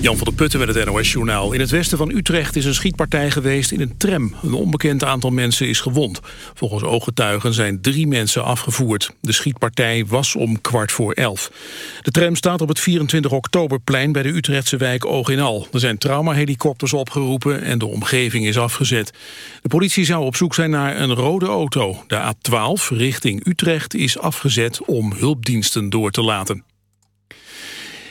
Jan van der Putten met het NOS-journaal. In het westen van Utrecht is een schietpartij geweest in een tram. Een onbekend aantal mensen is gewond. Volgens ooggetuigen zijn drie mensen afgevoerd. De schietpartij was om kwart voor elf. De tram staat op het 24 oktoberplein bij de Utrechtse wijk Oog in Al. Er zijn traumahelikopters opgeroepen en de omgeving is afgezet. De politie zou op zoek zijn naar een rode auto. De A12 richting Utrecht is afgezet om hulpdiensten door te laten.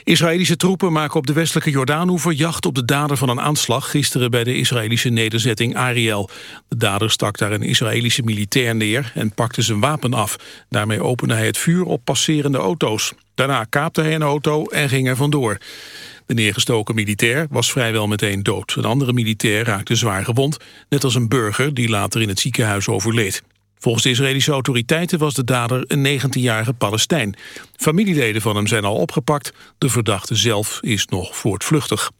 Israëlische troepen maken op de westelijke Jordaanoever jacht op de dader van een aanslag gisteren bij de Israëlische nederzetting Ariel. De dader stak daar een Israëlische militair neer en pakte zijn wapen af. Daarmee opende hij het vuur op passerende auto's. Daarna kaapte hij een auto en ging er vandoor. De neergestoken militair was vrijwel meteen dood. Een andere militair raakte zwaar gewond, net als een burger die later in het ziekenhuis overleed. Volgens de Israëlische autoriteiten was de dader een 19-jarige Palestijn. Familieleden van hem zijn al opgepakt. De verdachte zelf is nog voortvluchtig.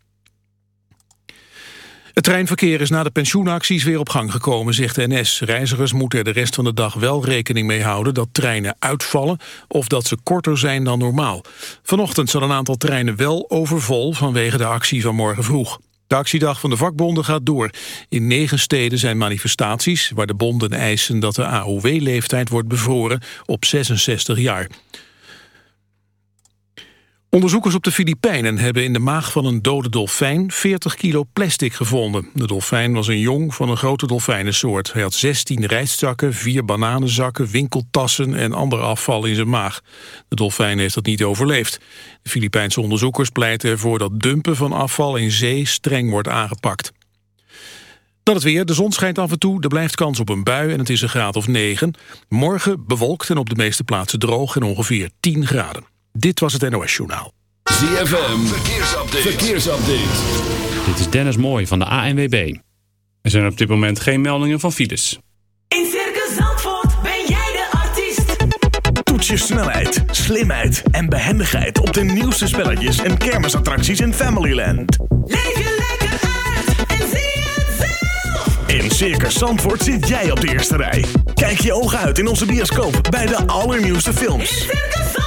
Het treinverkeer is na de pensioenacties weer op gang gekomen, zegt de NS. Reizigers moeten er de rest van de dag wel rekening mee houden dat treinen uitvallen of dat ze korter zijn dan normaal. Vanochtend zat een aantal treinen wel overvol vanwege de actie van morgen vroeg. De actiedag van de vakbonden gaat door. In negen steden zijn manifestaties waar de bonden eisen dat de AOW-leeftijd wordt bevroren op 66 jaar. Onderzoekers op de Filipijnen hebben in de maag van een dode dolfijn 40 kilo plastic gevonden. De dolfijn was een jong van een grote dolfijnensoort. Hij had 16 rijstzakken, vier bananenzakken, winkeltassen en ander afval in zijn maag. De dolfijn heeft dat niet overleefd. De Filipijnse onderzoekers pleiten ervoor dat dumpen van afval in zee streng wordt aangepakt. Dan het weer. De zon schijnt af en toe. Er blijft kans op een bui en het is een graad of 9. Morgen bewolkt en op de meeste plaatsen droog en ongeveer 10 graden. Dit was het NOS Journaal. ZFM, verkeersupdate. verkeersupdate. Dit is Dennis Mooij van de ANWB. Er zijn op dit moment geen meldingen van files. In Circus Zandvoort ben jij de artiest. Toets je snelheid, slimheid en behendigheid op de nieuwste spelletjes en kermisattracties in Familyland. Leef je lekker uit en zie het zelf. In Circus Zandvoort zit jij op de eerste rij. Kijk je ogen uit in onze bioscoop bij de allernieuwste In films. Circus Zandvoort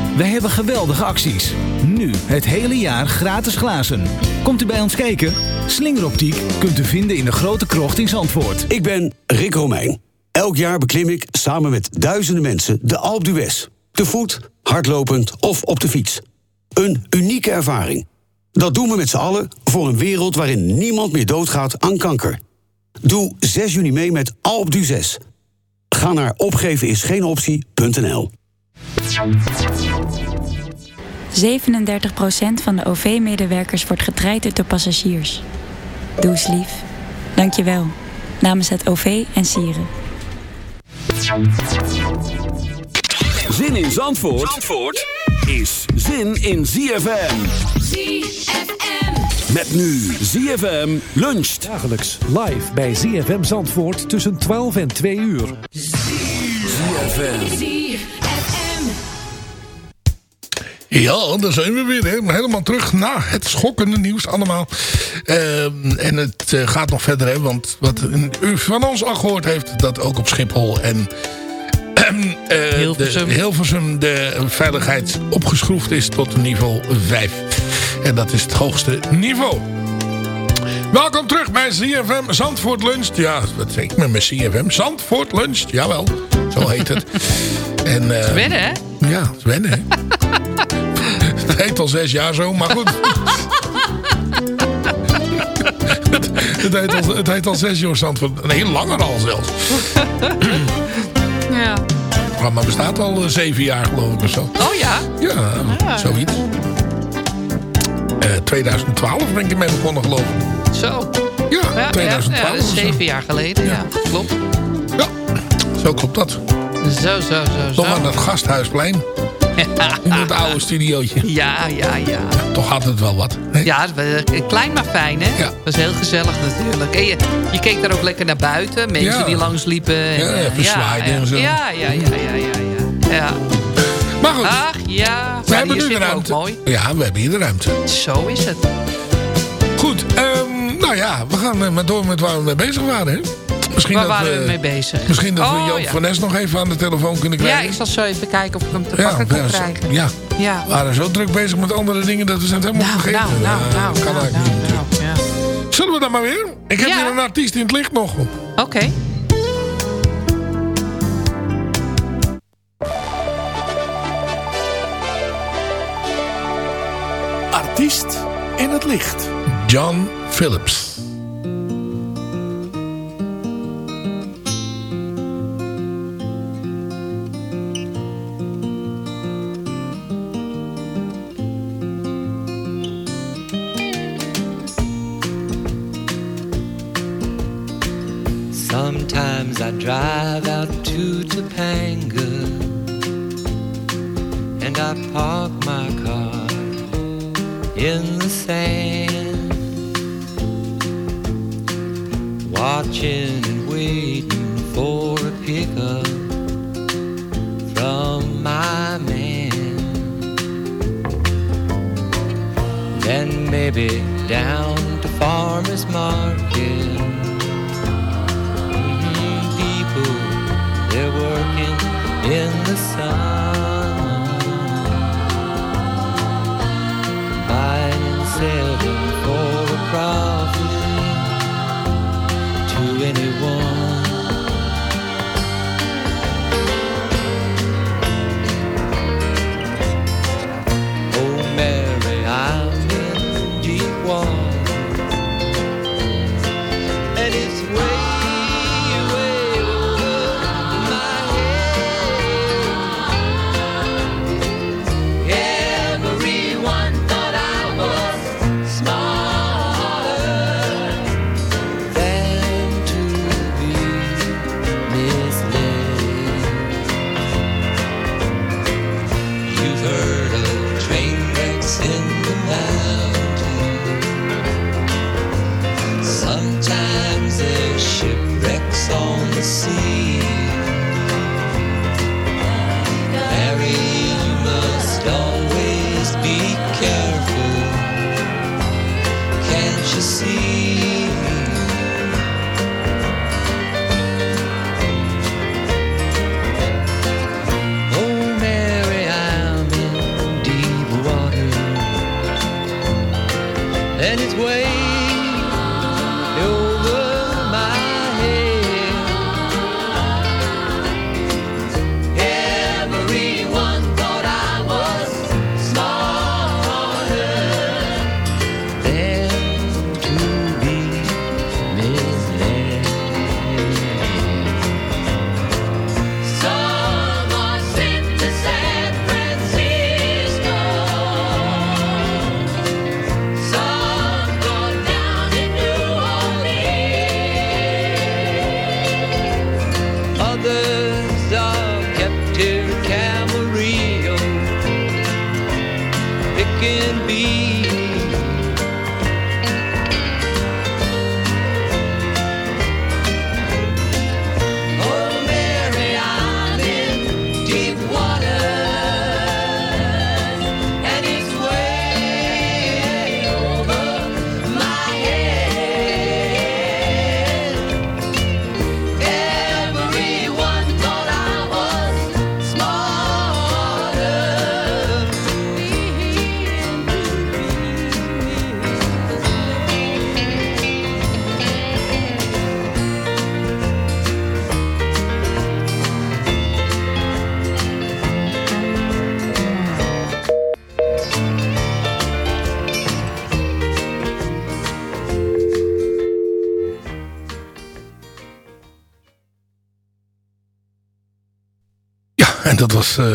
Wij hebben geweldige acties. Nu het hele jaar gratis glazen. Komt u bij ons kijken? Slingeroptiek kunt u vinden in de grote krocht in Zandvoort. Ik ben Rick Romeijn. Elk jaar beklim ik samen met duizenden mensen de Alpe d'Huez. Te voet, hardlopend of op de fiets. Een unieke ervaring. Dat doen we met z'n allen voor een wereld waarin niemand meer doodgaat aan kanker. Doe 6 juni mee met Alpe d'Huez. Ga naar opgevenisgeenoptie.nl 37% van de OV-medewerkers wordt getraind door passagiers. Doe eens lief. Dank je wel. Namens het OV en Sieren. Zin in Zandvoort, Zandvoort is zin in ZFM. ZFM. Met nu ZFM luncht. Dagelijks live bij ZFM Zandvoort tussen 12 en 2 uur. ZFM. Ja, daar zijn we weer. Hè. Helemaal terug na het schokkende nieuws allemaal. Ehm, en het eh, gaat nog verder. Hè, want wat u van ons al gehoord heeft... dat ook op Schiphol en eh, Hilversum. De, Hilversum de veiligheid opgeschroefd is tot niveau 5. En dat is het hoogste niveau. Welkom terug bij CFM Zandvoort Lunch. Ja, wat zeg ik met mijn CFM? Zandvoort Lunch, jawel. Zo heet het. En, eh, Wennen, hè? Ja, het wennen, hè? Het heet al zes jaar zo, maar goed. het, heet al, het heet al zes jaar Zandvoort. Nee, langer al zelfs. Ja. Het programma bestaat al eh, zeven jaar geloof ik of zo. Oh ja? Ja, Ah. zoiets. Eh 2012 ben ik ermee begonnen geloof ik. Zo. Ja, Ja, 2012 ja, ja, dat is of zo. zeven jaar geleden. Ja, klopt. Zo klopt dat. Zo, zo, zo, zo. Toch aan dat gasthuisplein. In het oude studiootje. Ja, ja, ja. Toch had het wel wat. hè? Ja, eh, klein maar fijn, hè? Ja. Dat was heel gezellig natuurlijk. En je, je keek daar ook lekker naar buiten. Mensen Ja. die langs liepen. En, Ja, eh, even zwaaien ja, en zo. Ja, ja, ja, ja, ja. ja. ja. Maar goed, Ach, ja. we hebben nu de ruimte. Mooi. Ja, we hebben hier de ruimte. Zo is het. Goed, ehm, nou ja, we gaan eh, maar door met waar we mee bezig waren. Hè? Misschien Waar dat waren we mee bezig? Misschien dat we Oh, Joop ja. van Nes nog even aan de telefoon kunnen Ja, krijgen. ik zal zo even kijken of ik hem te Ja, pakken kan ja, krijgen. ja. Ja. We waren zo druk bezig met andere dingen dat we zijn het helemaal Nou, vergeten. nou, nou, Ja, nou, kan nou, eigenlijk niet. nou, nou, ja. Zullen we dan maar weer? Ik heb Ja. hier een artiest in het licht nog. Oké. Artiest in het licht. John Phillips.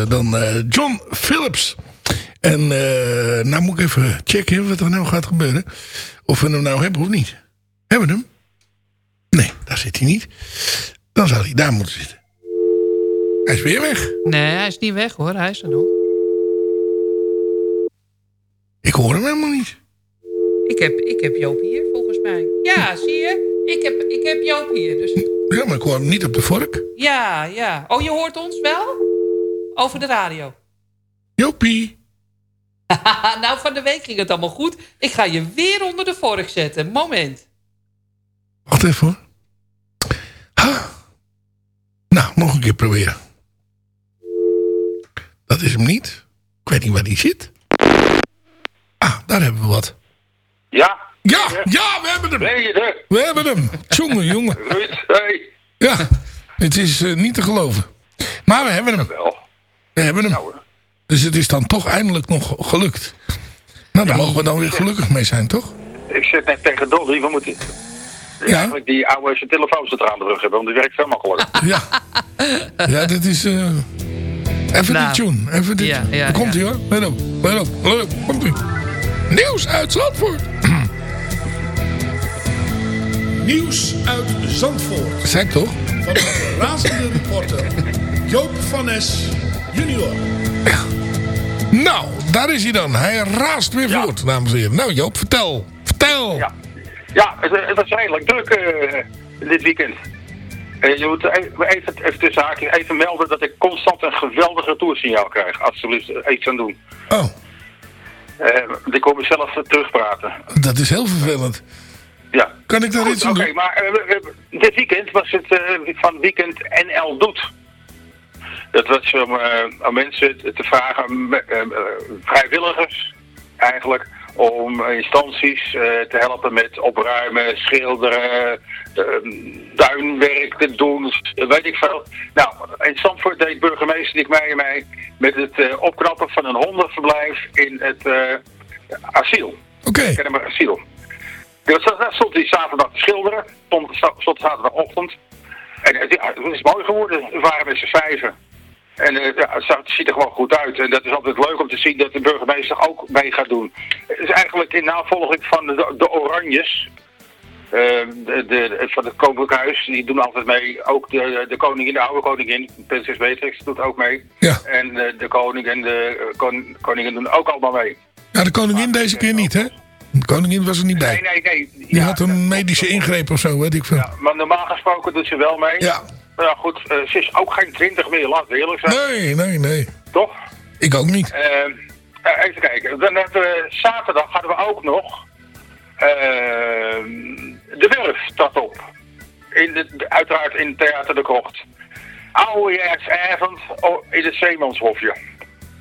Dan eh, John Phillips. En eh, nou moet ik even checken wat er nou gaat gebeuren. Of we hem nou hebben of niet. Hebben we hem? Nee, daar zit hij niet. Dan zou hij daar moeten zitten. Hij is weer weg. Nee, hij is niet weg hoor. Hij is er nog. Ik hoor hem helemaal niet. Ik heb, ik heb Joop hier volgens mij. Ja, zie je? Ik heb, ik heb Joop hier. Dus Ja, maar ik hoor hem niet op de vork. ja, ja. Oh, je hoort ons wel? Over de radio. Jopie. nou, van de week ging het allemaal goed. Ik ga je weer onder de vork zetten. Moment. Wacht even hoor. Ha. Nou, nog een keer proberen. Dat is hem niet. Ik weet niet waar die zit. Ah, daar hebben we wat. Ja. Ja, ja, we hebben hem. Ben je er? We hebben hem. Jongen, jongen. Ruud, hey. Ja, het is eh, niet te geloven. Maar we hebben hem. We hebben hem. Dus het is dan toch eindelijk nog gelukt. Nou, daar mogen we dan weer gelukkig mee zijn, toch? Ik zit net tegen Dolly, we moeten eigenlijk die oude zijn telefooncentrale terug hebben, want die werkt zo makkelijk. Ja. Ja, dit is... eh, even Nou, die tune. Even dit. ja, ja, Daar komt ja. hij hoor. Let op. Let op. Let op. Komt ie. Nieuws uit Zandvoort. Nieuws uit Zandvoort. Zeg toch? Van de razende reporter Joop van Nes junior. Nou, daar is hij dan. Hij raast weer voort, dames en heren. Nou Joop, vertel. Vertel. Ja, ja het, was redelijk druk eh, dit weekend. Eh, je moet even, even, even tussen haakjes even melden dat ik constant een geweldige toersignaal krijg. Alsjeblieft, eh, iets aan doen. Oh. Want ik kom mezelf terugpraten. Dat is heel vervelend. Ja. Kan ik daar Goed, iets aan Oké, doen? maar we- we- dit weekend was het van weekend NL Doet. Dat was om aan mensen te vragen, eh, eh, vrijwilligers eigenlijk, om instanties eh, te helpen met opruimen, schilderen, duinwerk te doen, weet ik veel. Nou, in Zandvoort deed burgemeester Dick Meijer mij met het opknappen van een hondenverblijf in het asiel. Oké. Okay. asiel. Dus dat, dat stond hij zaterdag te schilderen. Stond, stond zaterdagochtend. En ja, het is mooi geworden. We waren met z'n vijven. En eh, ja, het ziet er gewoon goed uit. En dat is altijd leuk om te zien dat de burgemeester ook mee gaat doen. Het is eigenlijk in navolging van de, de Oranjes. eh, de, de, van het Koninklijk Huis. Die doen altijd mee. Ook de, de koningin, de oude koningin, prinses Beatrix, doet ook mee. Ja. En eh, de koning en de kon, koningin doen ook allemaal mee. Ja, de koningin deze keer niet, hè? De koningin was er niet bij. Nee, nee, nee. Die had een medische ingreep of zo, weet ik veel. Maar normaal gesproken doet ze wel mee. Ja. Nou ja, goed, eh, ze is ook geen 20 meer, we eerlijk zijn. Nee, nee, nee. Toch? Ik ook niet. Eh, eh, even kijken. Dan hebben we, zaterdag hadden we ook nog de Wurf staat op. In de, uiteraard in Theater de Krocht. Oudejaarsavond oh, in het Zeemanshofje.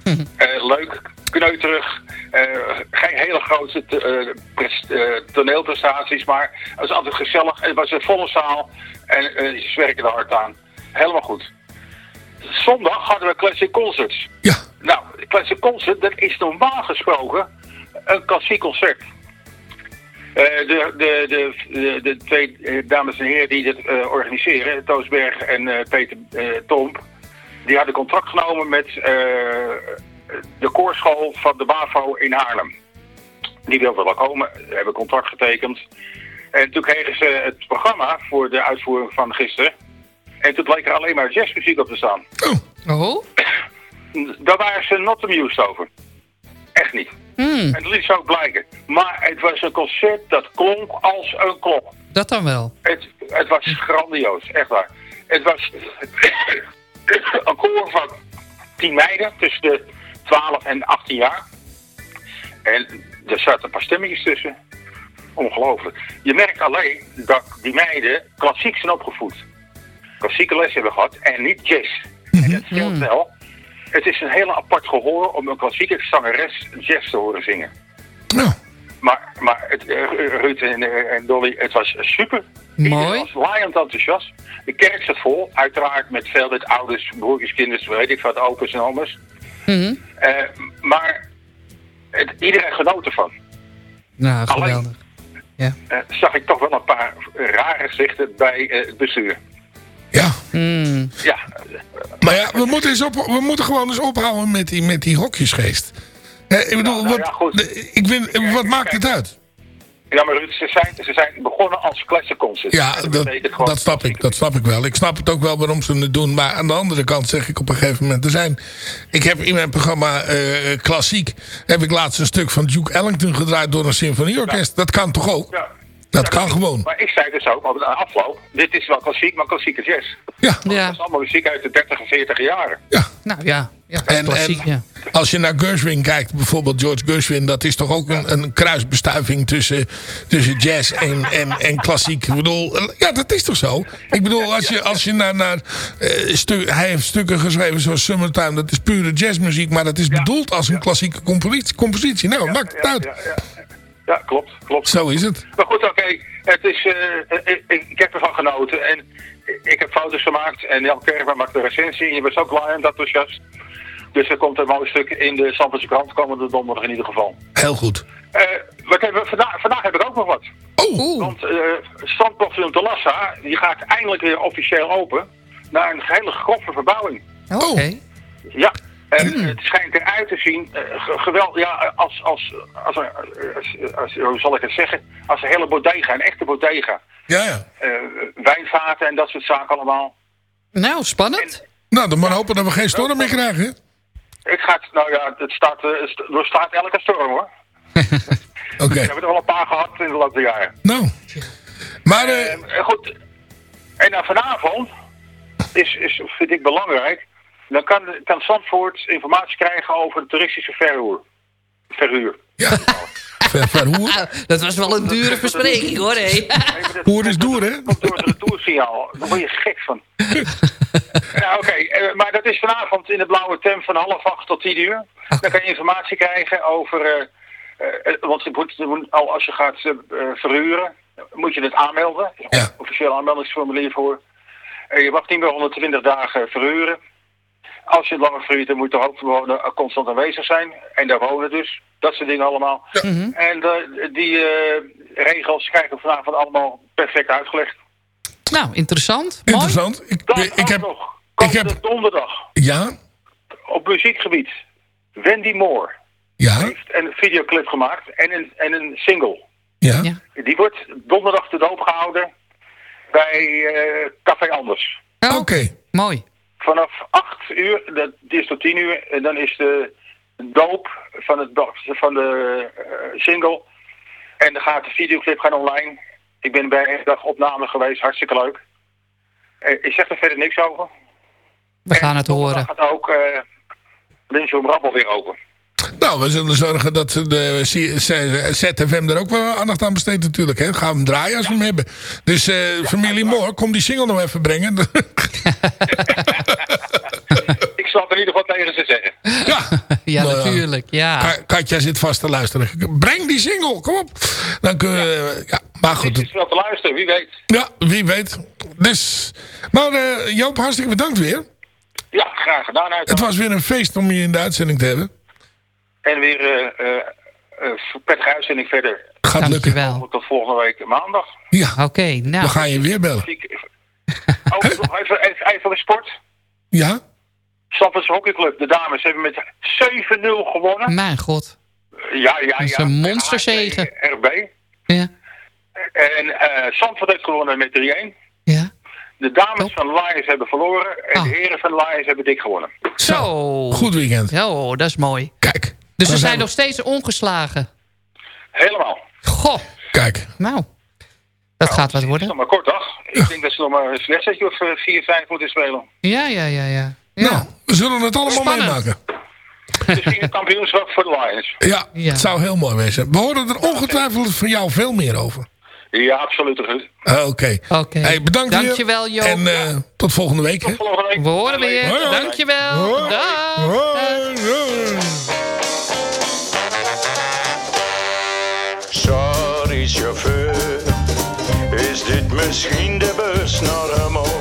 Eh, leuk, kneuterig. eh, geen hele grote te- eh, pres- toneelprestaties, maar het was altijd gezellig. Het was een volle zaal en ze werken er hard aan. Helemaal goed. Zondag hadden we Classic Concerts. Ja. Nou, Classic Concert, dat is normaal gesproken een klassiek concert. De, de, de, de, twee dames en heren die dit organiseren, Toos Berg en Peter Tomp, die hadden contract genomen met eh, de koorschool van de BAVO in Haarlem. Die wilden wel komen, hebben contract getekend. En toen kregen ze het programma voor de uitvoering van gisteren. En toen bleek er alleen maar jazzmuziek op te staan. Oh? Daar waren ze not amused over. Echt niet. En dat liet ze ook blijken. Maar het was een concert dat klonk als een klok. Dat dan wel. Het, het was grandioos, echt waar. Het was een koor van tien meiden tussen de 12 en 18 jaar. En er zaten een paar stemmetjes tussen. Ongelooflijk. Je merkt alleen dat die meiden klassiek zijn opgevoed. Klassieke les hebben gehad en niet jazz. En dat scheelt wel. Het is een hele apart gehoor om een klassieke zangeres jazz te horen zingen. Maar, maar het, eh, Ruud en, eh, en Dolly, het was super. Mooi. Het was laaiend enthousiast. De kerk zat vol, uiteraard met veel met ouders, broertjes, kinders, weet ik wat, opa's en oma's. Eh, maar het, iedereen genoot ervan. Nou, Alleen- geweldig. Ja. Eh, zag ik toch wel een paar rare gezichten bij eh, het bestuur. Ja. Ja, Maar ja, we moeten, eens op, we moeten gewoon eens ophouden met die, met die hokjesgeest. Hè, ik bedoel, nou wat, ja, ik ben, wat maakt het uit? ja maar Ruud, ze zijn, ze zijn begonnen als classic concert. Ja, dat, dat snap ik. Dat snap ik wel. Ik snap het ook wel waarom ze het doen. Maar aan de andere kant zeg ik op een gegeven moment... Er zijn, ik heb in mijn programma eh, Klassiek... heb ik laatst een stuk van Duke Ellington gedraaid... door een symfonieorkest. Dat kan toch ook? Ja. Dat kan gewoon. Maar ik zei dus ook op de afloop, dit is wel klassiek, maar klassieke jazz. Ja. Dat is allemaal muziek uit de 30 en 40 jaren. Nou ja, ja En, klassiek, en ja. als je naar Gershwin kijkt, bijvoorbeeld George Gershwin... dat is toch ook een, een kruisbestuiving tussen, tussen jazz en, en, en klassiek. Ik bedoel, eh, ja, dat is toch zo? Ik bedoel, als je, als je naar... naar eh, hij heeft stukken geschreven zoals Summertime... dat is pure jazzmuziek, maar dat is bedoeld als een klassieke compositie. compositie. Nou, maakt het uit. Ja, ja, ja, klopt, klopt. Zo is het. Maar goed, oké, het is, eh, ik, ik, ik heb ervan genoten en ik heb foto's gemaakt en Jan Kerber maakt de recensie en je bent zo klaar en enthousiast. Dus er komt een mooi stuk in de Stamfordse krant, komende donderdag in ieder geval. Heel goed. Eh, wat hebben we vandaag, vandaag heb ik ook nog wat. Oh. Want uh, Strandpaviljoen de Lassa, die gaat eindelijk weer officieel open. Na een hele grove verbouwing. Oké. Ja, en het schijnt eruit te zien, uh, geweld, ja, als, als, als, als, hoe zal ik het zeggen, als een hele bodega, een echte bodega. Ja, ja. Uh, wijnvaten en dat soort zaken allemaal. Nou, spannend. Nou, dan maar hopen dat we geen storm meer krijgen. hè? Ik ga het, nou ja, het staat, er staat elke storm hoor. Oké. Okay. We hebben er al een paar gehad in de laatste jaren. Nou. Maar, goed. En dan vanavond is, is, vind ik belangrijk, dan kan, kan Zandvoort informatie krijgen over de toeristische verhuur. Verhuur. Ja. Ver, verhoer. Dat was wel een dure verspreking hoor, hé. Hoer is door, hè? Komt door het retoursignaal. Daar word je gek van. nou, oké. Okay. Uh, maar dat is vanavond in de blauwe tem van half acht tot tien uur. Dan kan je informatie krijgen over... Uh, uh, want je moet, al als je gaat verhuren, moet je het aanmelden. Ja. Officieel aanmeldingsformulier voor. je mag niet meer 120 dagen verhuren. Als je het langer verhuurt, dan moet de hoofdbewoner constant aanwezig zijn. En daar wonen dus. Dat soort dingen allemaal. Ja. En uh, die uh, regels krijgen vanavond allemaal perfect uitgelegd. Nou, interessant. Interessant. Mooi. Ik, Dan ik heb, nog. Ik heb donderdag. Ja. Op muziekgebied. Wendy Moore. Ja. Heeft een videoclip gemaakt en een, en een single. Ja. ja. Die wordt donderdag te doop gehouden bij uh, Café Anders. Oh, Oké. Okay. Mooi. Vanaf 8 uur, dat is tot 10 uur, en dan is de doop van, het, van de uh, single. En dan gaat de videoclip gaan online. Ik ben bij een dag opname geweest, hartstikke leuk. Uh, ik zeg er verder niks over. We gaan het horen. gaat ook uh, Lunchroom Rabbel weer open. Nou, we zullen zorgen dat de ZFM er ook wel aandacht aan besteedt natuurlijk. Hè. Gaan we hem draaien als we hem hebben. Dus uh, ja, familie Moor, kom die single nog even brengen. ik zal er in ieder geval tegen ze zeggen. Ja, ja nou, natuurlijk. Ja. Katja zit vast te luisteren. Breng die single, kom op. Dan kunnen we... Ja, maar goed. Het is wel te luisteren, wie weet. Ja, wie weet. Dus, maar uh, Joop, hartstikke bedankt weer. Ja, graag gedaan. Uit. Het was weer een feest om je in de uitzending te hebben. En weer uh, uh, prettige uitzending verder. Gaat lukken. Wel. Tot volgende week maandag. Ja. Oké, okay, nou. Dan ga je weer bellen. Oh, nog even, even, even een sport. Ja? Stappers Hockeyclub, de dames, hebben met 7-0 gewonnen. Mijn god. Ja, ja, ja. Dat is een monsterzege. RB. Ja. En uh, Zandvoort heeft gewonnen met 3-1. Ja. De dames Top. van de Lions hebben verloren. En oh. de heren van de Lions hebben dik gewonnen. Zo. Goed weekend. Ja, dat is mooi. Kijk. Dus ze zijn nog steeds ongeslagen. Helemaal. Goh. Kijk. Nou. Dat nou, gaat wat worden. Het is nog maar kort dag. Ik ja. denk dat ze nog maar een wedstrijdje of 4, 5 moeten spelen. Ja, ja, ja, ja. ja. Nou, we zullen het allemaal Spannend. meemaken. Misschien een kampioenschap voor de Lions. Ja, ja, het zou heel mooi wezen. We horen er ongetwijfeld van jou veel meer over. Ja, absoluut. Oké. Okay. okay. Hey, bedankt Dankjewel, Joop. En uh, tot volgende week. Tot volgende week. We horen weer. Dankjewel. Hoi. Dag. Hoi. Misschien de bus naar Hummel? Want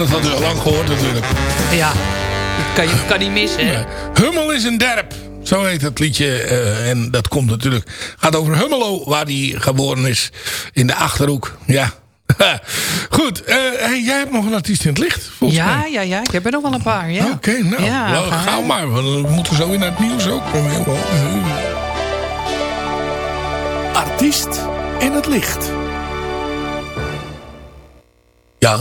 dat had u al lang gehoord natuurlijk. Ja, dat kan, je kan niet missen, hè? Hummel is een derp. Zo heet het liedje. eh, en dat komt natuurlijk... gaat over Hummelo, waar hij geboren is. In de Achterhoek. Ja. Goed. eh, hey, jij hebt nog een artiest in het licht, volgens mij. Ja, ja, ja. Ik heb er nog wel een paar, ja. Oké, nou. Ja, ga- gauw maar. We moeten zo in het nieuws ook. Artiest in het licht. Ja.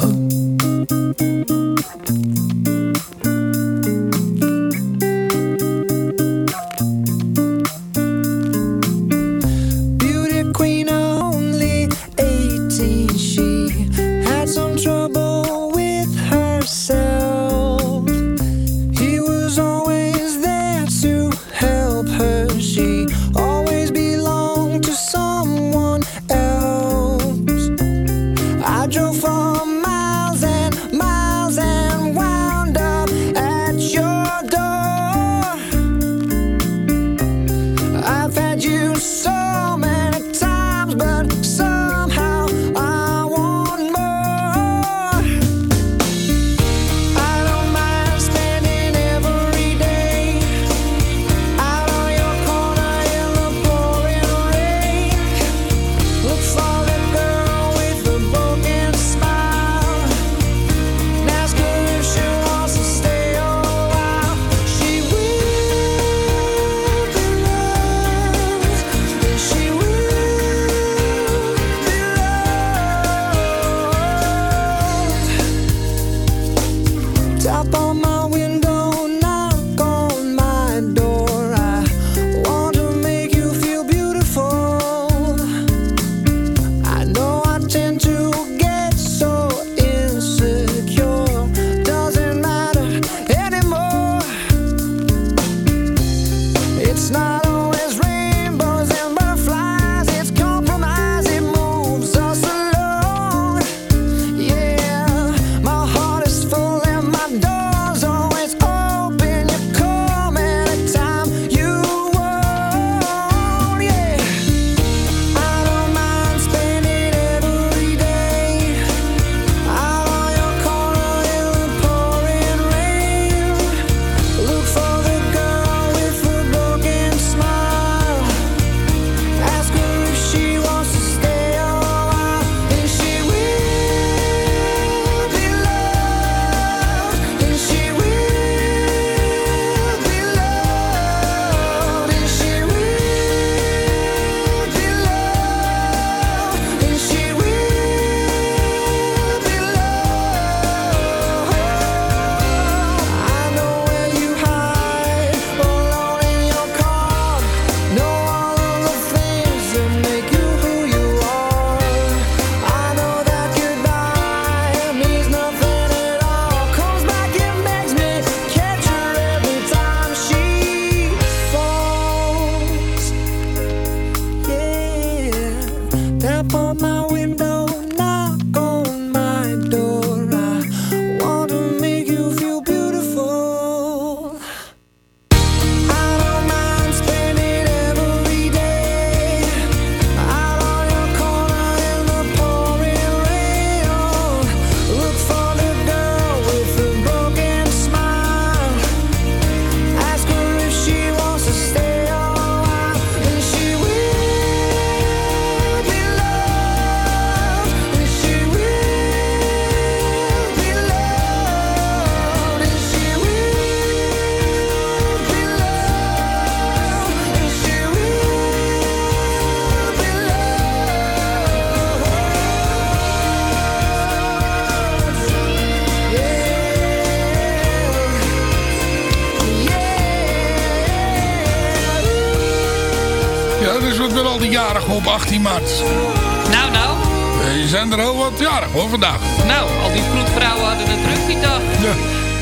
18 maart. Nou, nou. Eh, Je zijn er heel wat jarig hoor vandaag. Nou, al die vroedvrouwen hadden het druk die dag. Ja.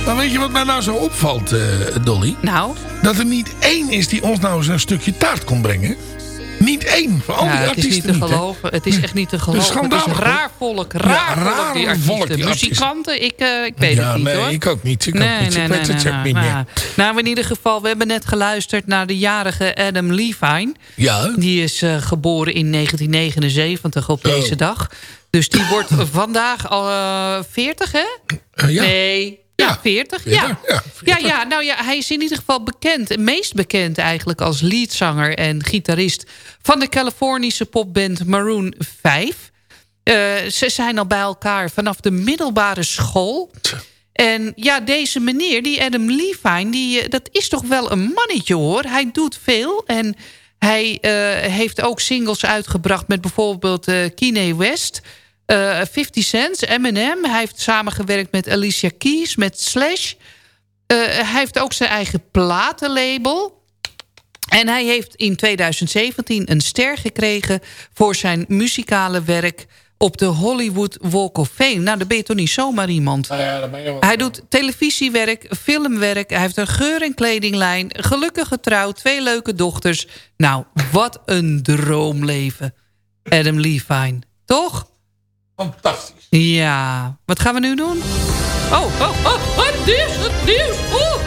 Maar weet je wat mij nou zo opvalt, eh, Dolly? Nou? Dat er niet één is die ons nou eens een stukje taart kon brengen. Niet één. Van al Ja, het is niet te hè. geloven. Het is echt niet te geloven. Het is raar volk. Raar Ja, volk, die raar artiesten. volk, die. Muzikanten, ik, eh, ik weet Ja, het niet nee, hoor. ik ook niet. Ik ook nee, niet. Ik weet het niet, nee. Nou, in ieder geval, we hebben net geluisterd naar de jarige Adam Levine. Ja. Die is eh, geboren in 1979 op deze dag. Dus die wordt vandaag al eh, 40, hè? Eh, ja. Nee, ja, 40. Ja. Ja, Ja, ja, nou ja, hij is in ieder geval bekend. Meest bekend eigenlijk als leadzanger en gitarist... van de Californische popband Maroon 5. Eh, ze zijn al bij elkaar vanaf de middelbare school. En ja, deze meneer, die Adam Levine... Die, eh, dat is toch wel een mannetje, hoor. Hij doet veel en hij eh, heeft ook singles uitgebracht... met bijvoorbeeld Kanye West... eh 50 Cent, Eminem. Hij heeft samengewerkt met Alicia Keys, met Slash. Eh, hij heeft ook zijn eigen platenlabel. En hij heeft in 2017 een ster gekregen... voor zijn muzikale werk op de Hollywood Walk of Fame. Nou, daar ben je toch niet zomaar iemand. Nou ja, wel- Hij doet televisiewerk, filmwerk. Hij heeft een geur- en kledinglijn. Gelukkig getrouwd, twee leuke dochters. Nou, wat een droomleven. Adam Levine, toch? Fantastisch. Ja, wat gaan we nu doen? Oh, oh, oh, het nieuws, het nieuws. Oeh.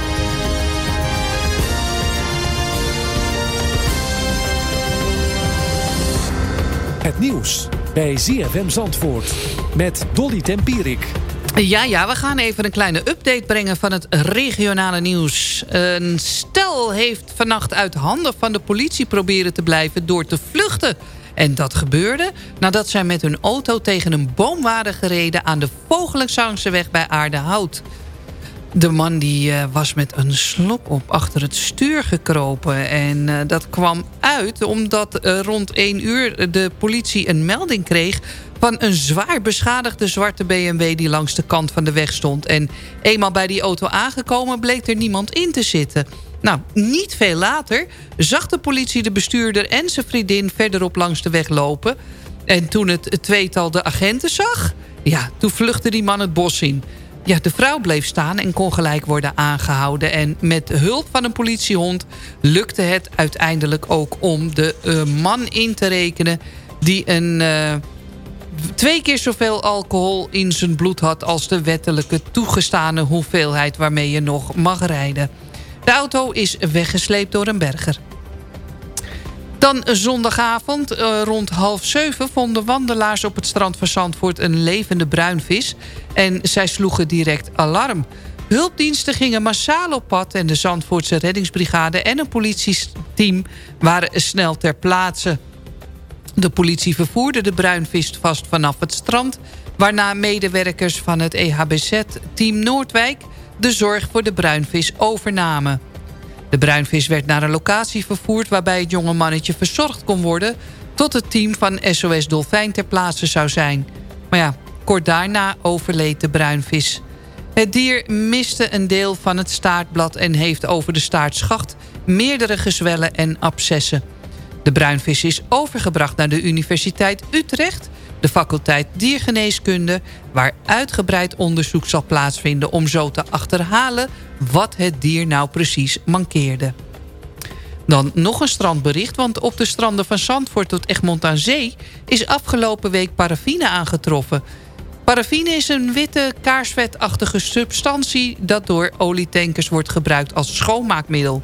Het nieuws bij ZFM Zandvoort met Dolly Tempierik. Ja, ja, we gaan even een kleine update brengen van het regionale nieuws. Een stel heeft vannacht uit handen van de politie proberen te blijven door te vluchten. En dat gebeurde nadat zij met hun auto tegen een boom waren gereden... aan de Vogelenzangse bij Aardehout. De man die eh, was met een slok op achter het stuur gekropen. En eh, dat kwam uit omdat eh, rond 1 uur de politie een melding kreeg... van een zwaar beschadigde zwarte BMW die langs de kant van de weg stond. En eenmaal bij die auto aangekomen bleek er niemand in te zitten. Nou, niet veel later zag de politie de bestuurder en zijn vriendin verderop langs de weg lopen. En toen het tweetal de agenten zag, ja, toen vluchtte die man het bos in. Ja, de vrouw bleef staan en kon gelijk worden aangehouden. En met hulp van een politiehond lukte het uiteindelijk ook om de eh, man in te rekenen... die een, eh, twee keer zoveel alcohol in zijn bloed had... als de wettelijke toegestane hoeveelheid waarmee je nog mag rijden. De auto is weggesleept door een berger. Dan zondagavond eh, rond half zeven vonden wandelaars op het strand van Zandvoort een levende bruinvis. En zij sloegen direct alarm. Hulpdiensten gingen massaal op pad en de Zandvoortse reddingsbrigade en een politieteam waren snel ter plaatse. De politie vervoerde de bruinvis vast vanaf het strand... waarna medewerkers van het E EHBZ-team Noordwijk... de zorg voor de bruinvis overnamen. De bruinvis werd naar een locatie vervoerd... waarbij het jonge mannetje verzorgd kon worden... tot het team van SOS Dolfijn ter plaatse zou zijn. Maar ja, kort daarna overleed de bruinvis. Het dier miste een deel van het staartblad... en heeft over de staartschacht meerdere gezwellen en abscessen. De bruinvis is overgebracht naar de Universiteit Utrecht... de faculteit diergeneeskunde... waar uitgebreid onderzoek zal plaatsvinden... om zo te achterhalen wat het dier nou precies mankeerde. Dan nog een strandbericht, want op de stranden van Zandvoort tot Egmond aan Zee... is afgelopen week paraffine aangetroffen. Paraffine is een witte kaarsvetachtige substantie... dat door olietankers wordt gebruikt als schoonmaakmiddel.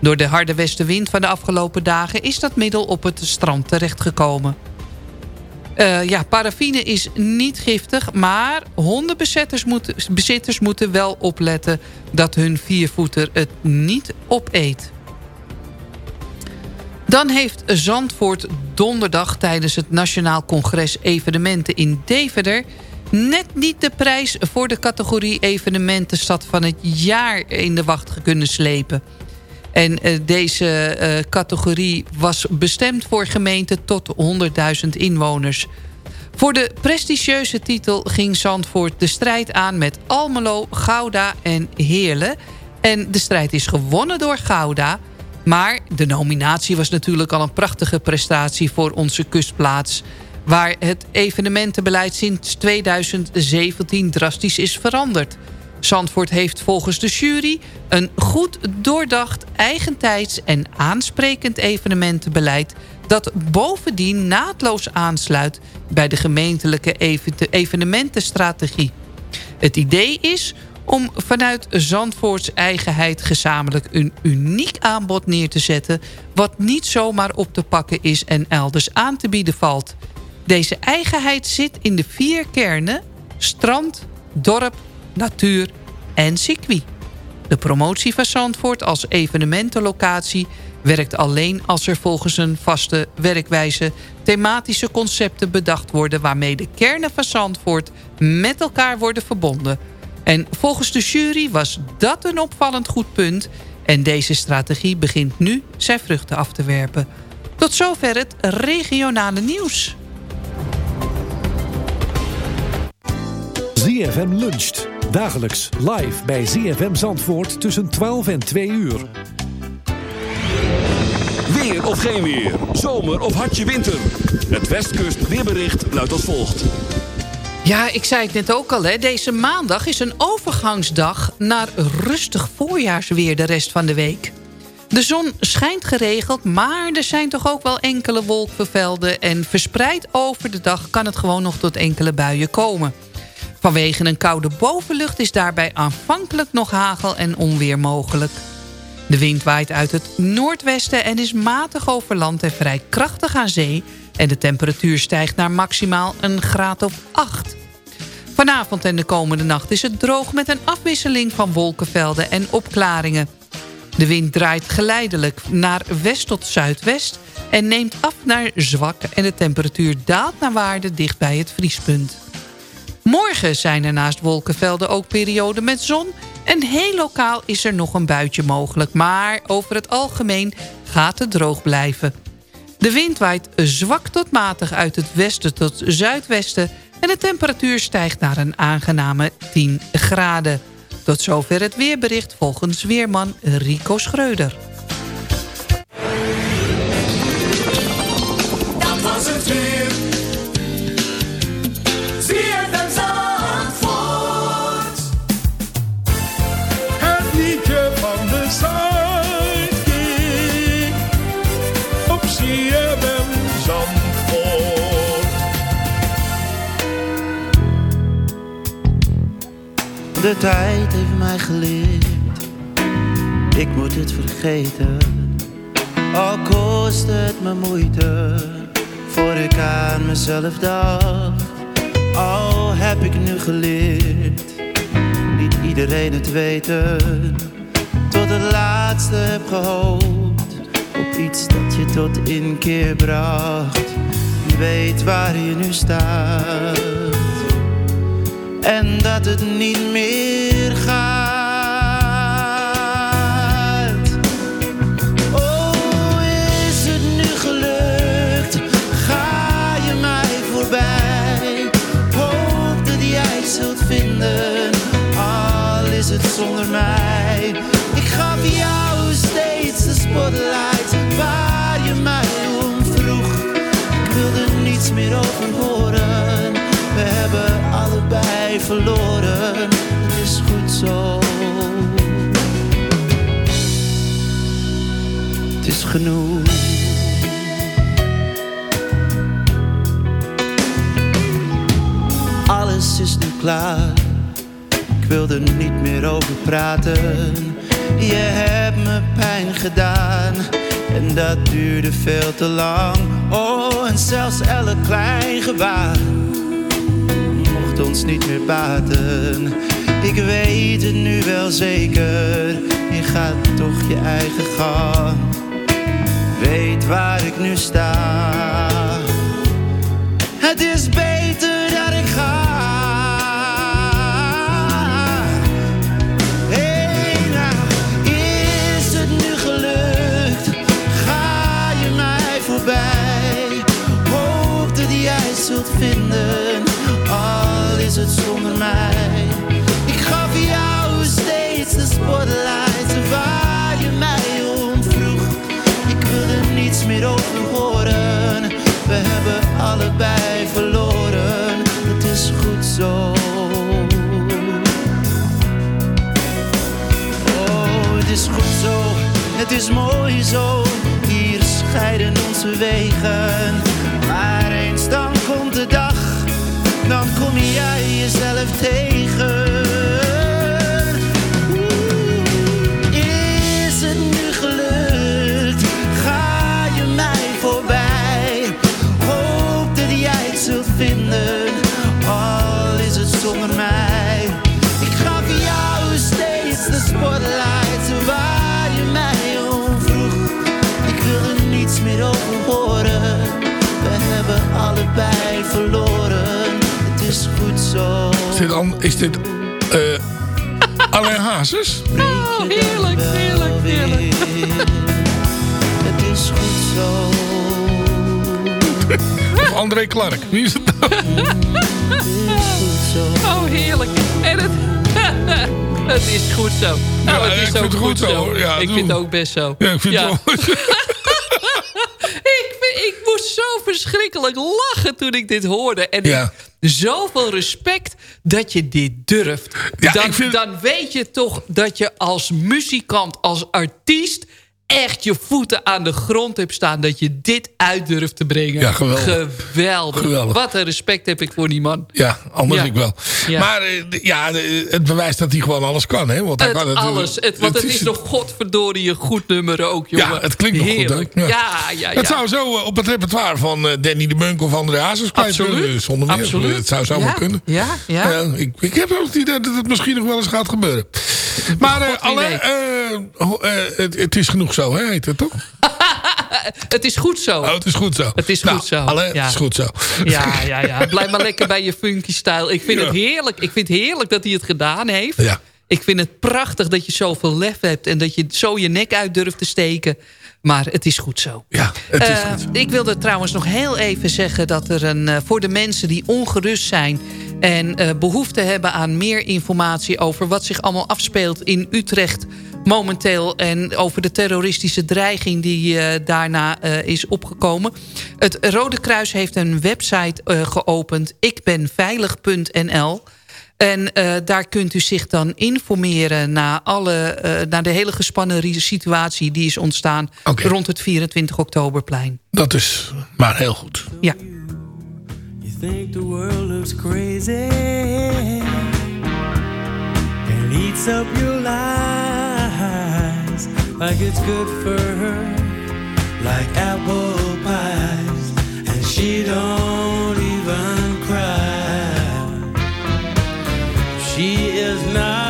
Door de harde westenwind van de afgelopen dagen... is dat middel op het strand terechtgekomen. Uh, ja, paraffine is niet giftig, maar hondenbezitters moeten, bezitters moeten wel opletten... dat hun viervoeter het niet opeet. Dan heeft Zandvoort donderdag tijdens het Nationaal Congres Evenementen in Deventer... net niet de prijs voor de categorie evenementenstad van het jaar in de wacht kunnen slepen. En uh, deze uh, categorie was bestemd voor gemeenten tot 100.000 inwoners. Voor de prestigieuze titel ging Zandvoort de strijd aan met Almelo, Gouda en Heerlen. En de strijd is gewonnen door Gouda... Maar de nominatie was natuurlijk al een prachtige prestatie voor onze kustplaats... waar het evenementenbeleid sinds 2017 drastisch is veranderd. Zandvoort heeft volgens de jury een goed doordacht, eigentijds en aansprekend evenementenbeleid... dat bovendien naadloos aansluit bij de gemeentelijke evenementenstrategie. Het idee is om vanuit Zandvoorts eigenheid gezamenlijk een uniek aanbod neer te zetten... wat niet zomaar op te pakken is en elders aan te bieden valt. Deze eigenheid zit in de vier kernen... strand, dorp, natuur en circuit. De promotie van Zandvoort als evenementenlocatie werkt alleen als er volgens een vaste werkwijze thematische concepten bedacht worden waarmee de kernen van Zandvoort met elkaar worden verbonden. En volgens de jury was dat een opvallend goed punt en deze strategie begint nu zijn vruchten af te werpen. Tot zover het regionale nieuws. ZFM luncht. Dagelijks live bij ZFM Zandvoort tussen 12 en 2 uur. Weer of geen weer. Zomer of hartje winter. Het Westkust weerbericht luidt als volgt. Ja, ik zei het net ook al. Hè. Deze maandag is een overgangsdag naar rustig voorjaarsweer de rest van de week. De zon schijnt geregeld, maar er zijn toch ook wel enkele wolkvervelden... en verspreid over de dag kan het gewoon nog tot enkele buien komen. Vanwege een koude bovenlucht is daarbij aanvankelijk nog hagel en onweer mogelijk. De wind waait uit het noordwesten en is matig over land en vrij krachtig aan zee... en de temperatuur stijgt naar maximaal een graad of 8. Vanavond en de komende nacht is het droog met een afwisseling van wolkenvelden en opklaringen. De wind draait geleidelijk naar west tot zuidwest en neemt af naar zwak... en de temperatuur daalt naar waarde dicht bij het vriespunt. Morgen zijn er naast wolkenvelden ook perioden met zon... en heel lokaal is er nog een buitje mogelijk... maar over het algemeen gaat het droog blijven. De wind waait zwak tot matig uit het westen tot zuidwesten... en de temperatuur stijgt naar een aangename 10 graden. Tot zover het weerbericht volgens weerman Rico Schreuder. De tijd heeft mij geleerd, ik moet het vergeten. Al kost het me moeite, voor ik aan mezelf dacht. Al heb ik nu geleerd, niet iedereen het weten. Tot het laatste heb gehoopt, op iets dat je tot inkeer bracht. Weet waar je nu staat en dat het niet meer. Ik wil er niet meer over praten. Je hebt me pijn gedaan. En dat duurde veel te lang. Oh, en zelfs elk klein gebaar mocht ons niet meer baten. Ik weet het nu wel zeker, je gaat toch je eigen gang. Weet waar ik nu sta. Het is beter de spotlight waar je mij om vroeg. Ik wil er niets meer over horen. We hebben allebei verloren. Het is goed zo. Oh, het is goed zo. Het is mooi zo. Hier scheiden onze wegen. Maar eens dan komt de dag. Dan kom jij jezelf tegen. Is dit, eh Alain Hazes? Oh, heerlijk, heerlijk, heerlijk. Het is goed zo. Of André Clark? Wie is het nou? Oh, heerlijk. En het, het is goed zo. Nou, Ja, het is ik ook vind het goed goed zo. zo, ja, ik doe. vind het ook best zo. Ja, ik vind het wel. ik, ik moest zo verschrikkelijk lachen toen ik dit hoorde. En Ja. ik- zoveel respect dat je dit durft. Ja, dan, vind- dan weet je toch dat je als muzikant, als artiest... echt je voeten aan de grond hebt staan. Dat je dit uit durft te brengen. Ja, geweldig. Geweldig. Geweldig. Wat een respect heb ik voor die man. Ja, anders Ja. ik wel. Ja. Maar eh, ja, het bewijst dat hij gewoon alles kan. Hè? Want hij Het kan het, alles. Het, want het, is, nog godverdorie een goed nummer ook, jongen. Ja, het klinkt nog goed. Hè? Ja, ja, ja. Het zou zo eh, op het repertoire van eh, Danny de Munk of André Hazes kunnen, Zonder meer. Absoluut. Het zou Ja, kunnen. ja, ja. ik, ik heb ook het idee dat het misschien nog wel eens gaat gebeuren. Maar eh, God, eh, eh, het, het is genoeg zo, hè, heet het toch? Het is goed zo. Oh, het is goed zo. Het is Nou, goed zo. Alain, ja. het is goed zo. Ja, ja, ja. Blijf maar lekker bij je funky stijl. Ik vind Ja. het heerlijk. Ik vind het heerlijk dat hij het gedaan heeft. Ja. Ik vind het prachtig dat je zoveel lef hebt... en dat je zo je nek uit durft te steken. Maar het is goed zo. Ja, het is Eh, goed zo. Ik wilde trouwens nog heel even zeggen dat er een, voor de mensen die ongerust zijn... en eh, behoefte hebben aan meer informatie over wat zich allemaal afspeelt in Utrecht momenteel... en over de terroristische dreiging die eh, daarna eh, is opgekomen. Het Rode Kruis heeft een website geopend, ikbenveilig.nl... En daar kunt u zich dan informeren naar, alle, naar de hele gespannen situatie... die is ontstaan rond het 24 oktoberplein. Dat is maar heel goed. Ja. Think the world looks crazy. And eats up your lies. Like it's good for her, like apple pies, and she don't even cry. She is not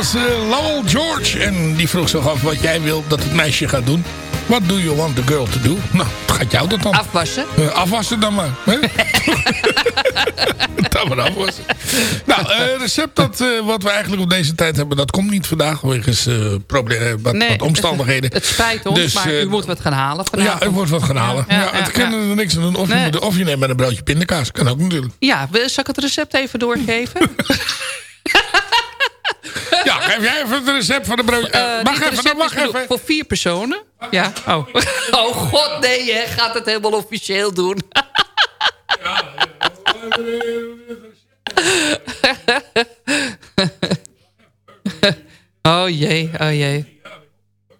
was eh, Lowell George. En die vroeg zich af wat jij wil dat het meisje gaat doen. What do you want the girl to do? Nou, wat gaat jou dat dan? Afwassen. Eh, afwassen dan maar. Dan maar afwassen. Nou, eh, recept dat, wat we eigenlijk op deze tijd hebben... dat komt niet vandaag wegens eh probleem, wat, wat omstandigheden. Het spijt ons, Dus, maar u moet wat gaan halen vanavond. Ja, er wordt wat gaan halen. Ja, Ja, ja, het kan er niks aan doen. Of, je Nee. moet, of je neemt met een broodje pindakaas. Kan ook natuurlijk. Ja, zal ik het recept even doorgeven? Ja, geef jij even het recept van de broodje. Eh, Uh, wacht even, dan bedoeld even. Voor vier personen? Ja. Oh. oh god, nee, hè. Gaat het helemaal officieel doen? oh jee, oh jee.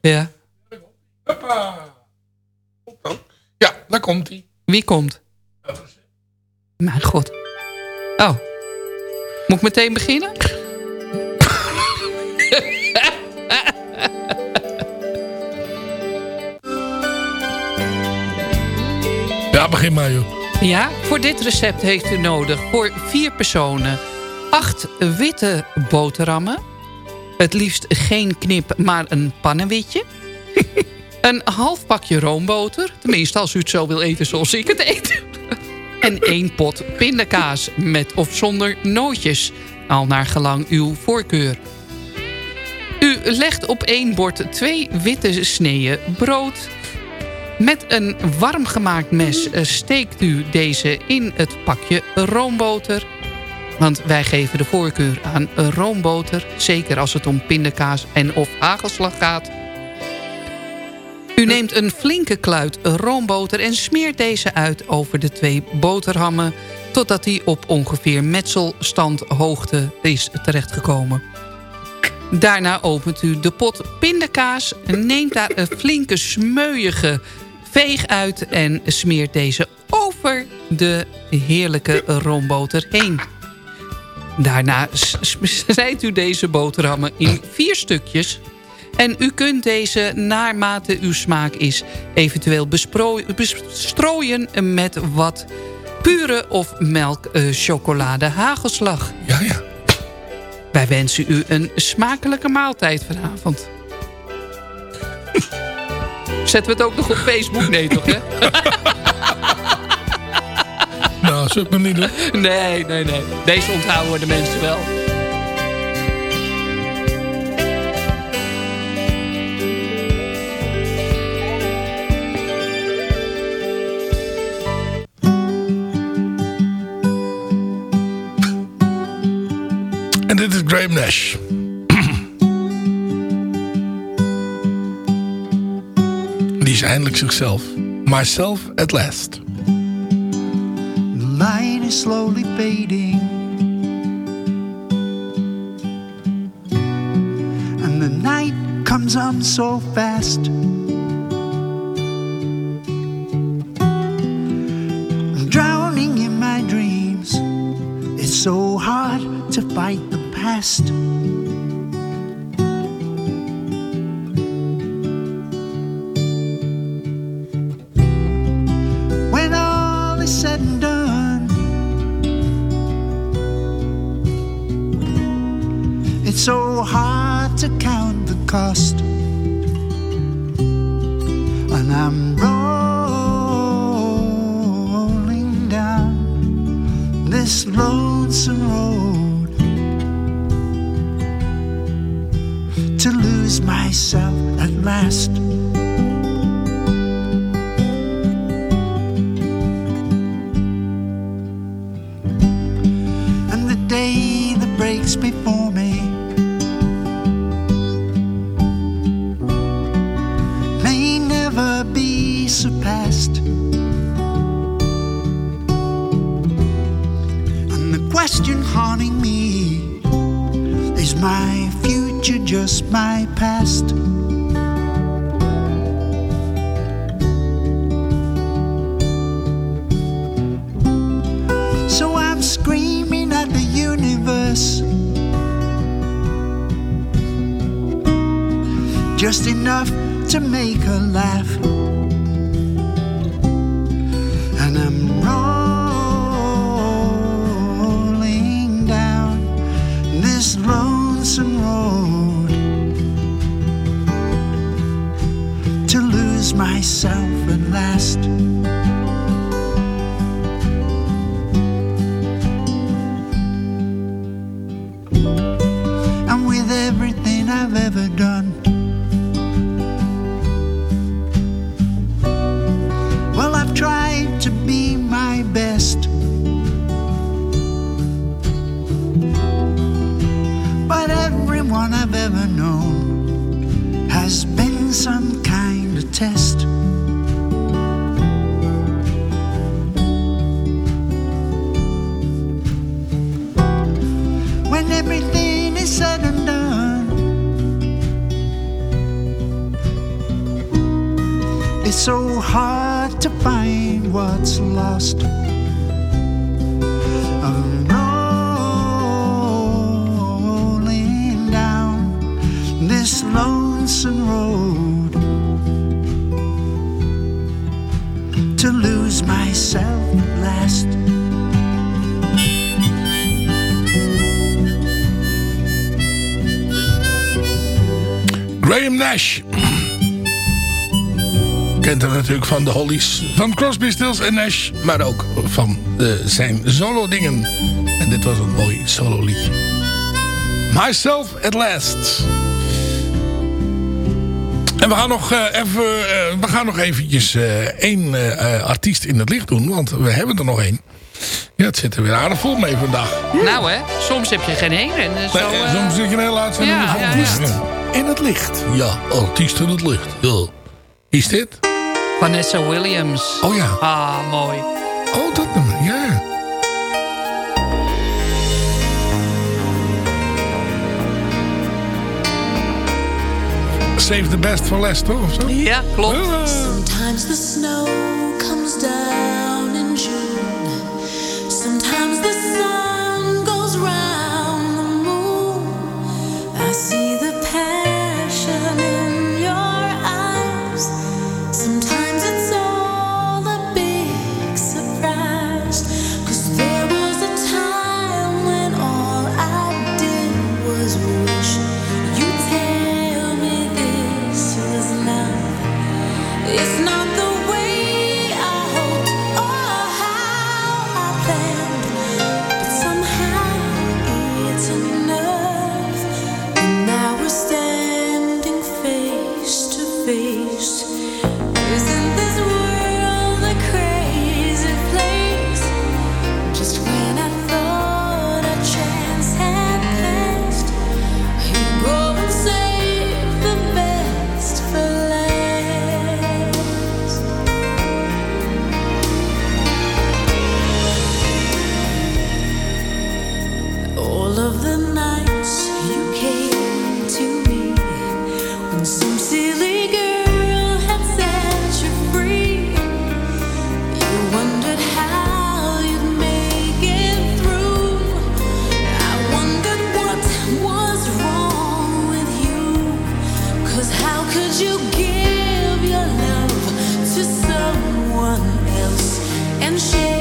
Ja. Ja, daar komt hij. Wie komt? Mijn god. Oh. Moet ik meteen beginnen? Ja, begin maar joh. Ja, voor dit recept heeft u nodig voor vier personen... acht witte boterhammen. Het liefst geen knip, maar een pannenwitje. een half pakje roomboter. Tenminste, als u het zo wil eten zoals ik het eet. en één pot pindakaas met of zonder nootjes. Al naar gelang uw voorkeur. Legt op één bord twee witte sneeën brood... Met een warm gemaakt mes eh, steekt u deze in het pakje roomboter. Want wij geven de voorkeur aan roomboter. Zeker als het om pindakaas en of hagelslag gaat. U neemt een flinke kluit roomboter en smeert deze uit over de twee boterhammen... totdat die op ongeveer metselstandhoogte is terechtgekomen. Daarna opent u de pot pindakaas, neemt daar een flinke smeuïge veeg uit... en smeert deze over de heerlijke roomboter heen. Daarna snijdt u deze boterhammen in vier stukjes... en u kunt deze naarmate uw smaak is... eventueel bestrooien met wat pure of melk chocolade hagelslag. Ja, ja. Wij wensen u een smakelijke maaltijd vanavond. Zetten we het ook nog op Facebook? Nee, toch, hè? Nou, zullen we niet doen? Nee, nee, nee. Deze onthouden de mensen wel. En dit is Graham Nash. Die is eindelijk zichzelf. Myself at last. The light is slowly fading. And the night comes on so fast. The to make her laugh. And I'm rolling down this lonesome road to lose myself at last. So hard to find what's lost. Rolling down this lonesome road to lose myself last. Graham Nash. Kent hem natuurlijk van de Hollies. Van Crosby, Stills en Nash. Maar ook van eh, zijn solo dingen. En dit was een mooi solo liedje. Myself at Last. En we gaan nog, eh, even, eh, we gaan nog eventjes eh, één eh, artiest in het licht doen. Want we hebben er nog één. Ja, het zit er weer aardig vol mee vandaag. Nou hè, soms heb je geen heen. En zo, Nee, eh, soms zit je een hele uitzending ja, van ja, ja. In het licht. Ja, artiest in het licht. Ja. Wie is dit? Vanessa Williams. Oh ja. Ah, mooi. Oh, dat nummer, ja. Save the best for last, toch? Of zo? Ja, klopt. Sometimes the snow comes down share.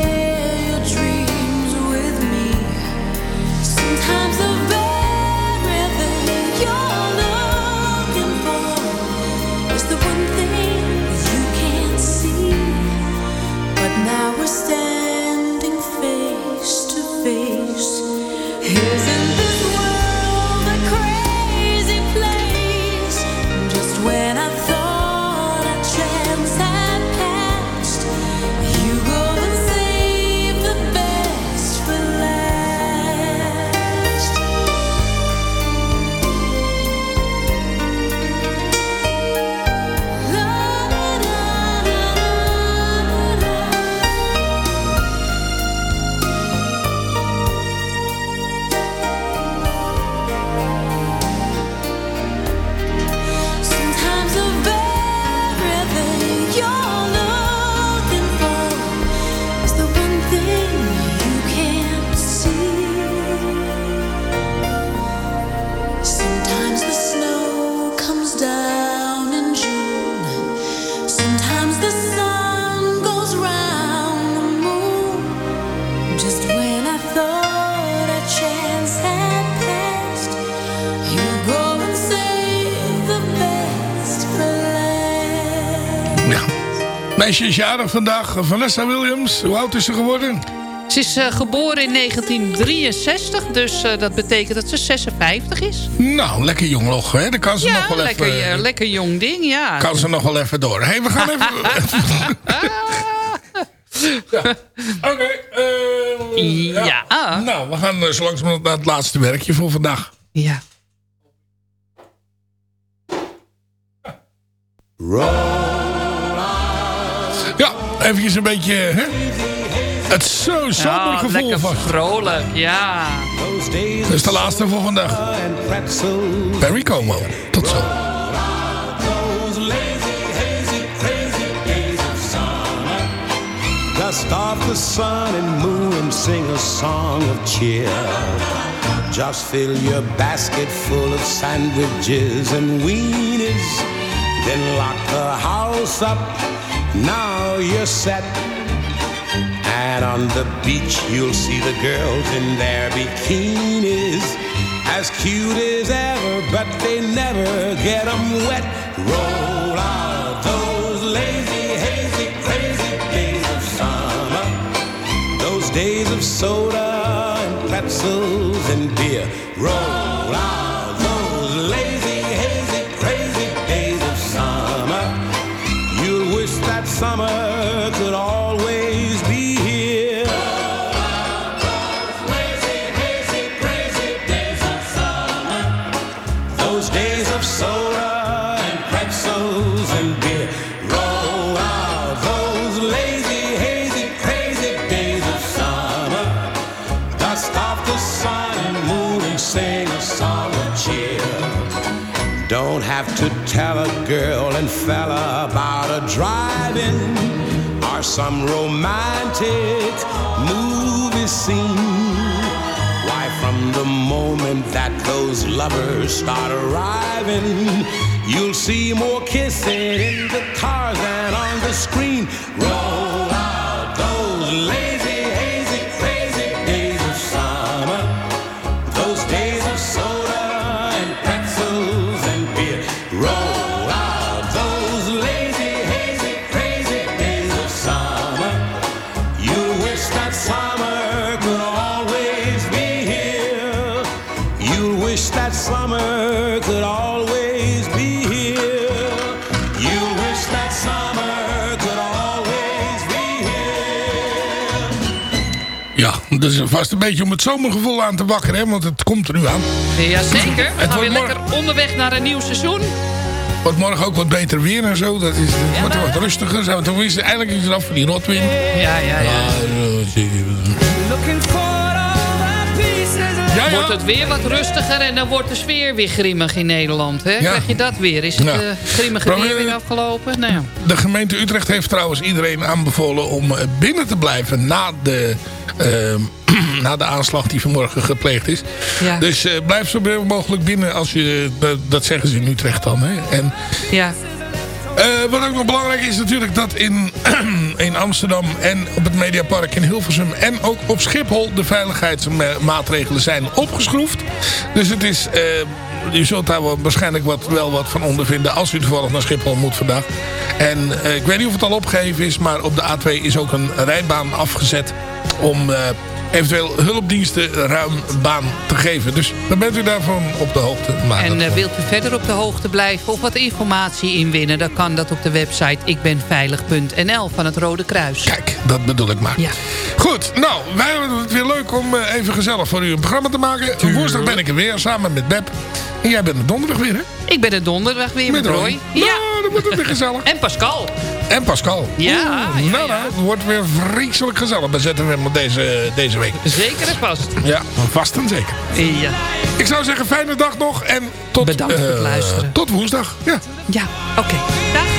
Meisje is jarig vandaag. Vanessa Williams. Hoe oud is ze geworden? Ze is eh, geboren in 1963, dus eh, dat betekent dat ze 56 is. Nou, lekker jong nog. Hè? Dan kan ze ja, nog wel lekker, even... eh, lekker jong ding, ja. Kan ze nog wel even door. hey, we gaan even... ja. Oké. Ja. Nou, we gaan zo langzamerhand naar het laatste werkje voor vandaag. Ja. Ja, eventjes een beetje... Hè? Het zo Ja, zomergevoel lekker van. vrolijk, ja. Dat is de laatste voor vandaag. Perry Como. Tot zo. Dust off the sun and moon and sing a song of cheer. Just fill your basket full of sandwiches and weenies. Then lock the house up. Now you're set. And on the beach you'll see the girls in their bikinis. As cute as ever, but they never get them wet. Roll out those lazy, hazy, crazy days of summer. Those days of soda and pretzels and beer. Roll summer have to tell a girl and fella about a drive-in or some romantic movie scene. Why, from the moment that those lovers start arriving, you'll see more kissing in the cars than on the screen. Vast een beetje om het zomergevoel aan te wakkeren, hè, want het komt er nu aan. Jazeker, we Het gaan weer wordt lekker onderweg naar een nieuw seizoen. Wordt morgen ook wat beter weer en zo. Dat is, het wordt wat rustiger. Zo. Toen is het eigenlijk iets eraf van die rotwind. Ja, ja, ja. Ja, ja. Wordt het weer wat rustiger en dan wordt de sfeer weer grimmig in Nederland. Hè? Krijg je dat weer? Is het Ja. eh, grimmige weer eh, weer afgelopen? Nou ja. De gemeente Utrecht heeft trouwens iedereen aanbevolen om eh, binnen te blijven na de, na de aanslag die vanmorgen gepleegd is. Ja. Dus blijf zo mogelijk binnen als je, dat, dat zeggen ze in Utrecht dan. Hè? En ja. Eh, wat ook nog belangrijk is natuurlijk dat in, in Amsterdam en op het Mediapark in Hilversum en ook op Schiphol de veiligheidsmaatregelen zijn opgeschroefd. Dus het is, eh, u zult daar waarschijnlijk wat, wel wat van ondervinden als u toevallig naar Schiphol moet vandaag. En eh, ik weet niet of het al opgegeven is, maar op de A2 is ook een rijbaan afgezet om eventueel hulpdiensten ruim baan te geven. Dus dan bent u daarvan op de hoogte. Maar En dat- eh, wilt u verder op de hoogte blijven of wat informatie inwinnen... dan kan dat op de website ikbenveilig.nl van het Rode Kruis. Kijk, dat bedoel ik maar. Ja. Goed, nou, wij hebben het weer leuk om eh, even gezellig voor u een programma te maken. Woensdag ben ik er weer, samen met Beb. En jij bent er donderdag weer, hè? Ik ben er donderdag weer met, Met Roy. Roy. Nou, dan wordt het weer gezellig. en Pascal. En Pascal. Ja, Oeh, ja, nou, nou, het wordt weer vreselijk gezellig bij ZFM deze, deze week. Zeker en vast. Ja, vast en zeker. Ja. Ik zou zeggen, fijne dag nog en tot, Bedankt voor het eh, luisteren. tot woensdag. Ja. Ja, oké. Dag.